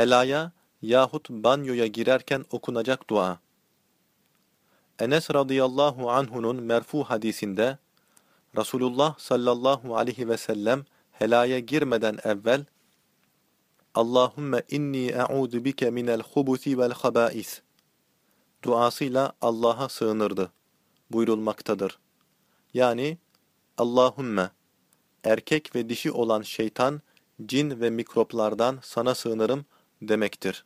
Helaya yahut banyoya girerken okunacak dua. Enes radıyallahu anhu'nun merfu hadisinde Resulullah sallallahu aleyhi ve sellem helaya girmeden evvel Allahümme inni e'udu bike minel hubusi vel habais duasıyla Allah'a sığınırdı buyurulmaktadır. Yani Allahümme erkek ve dişi olan şeytan, cin ve mikroplardan sana sığınırım demektir.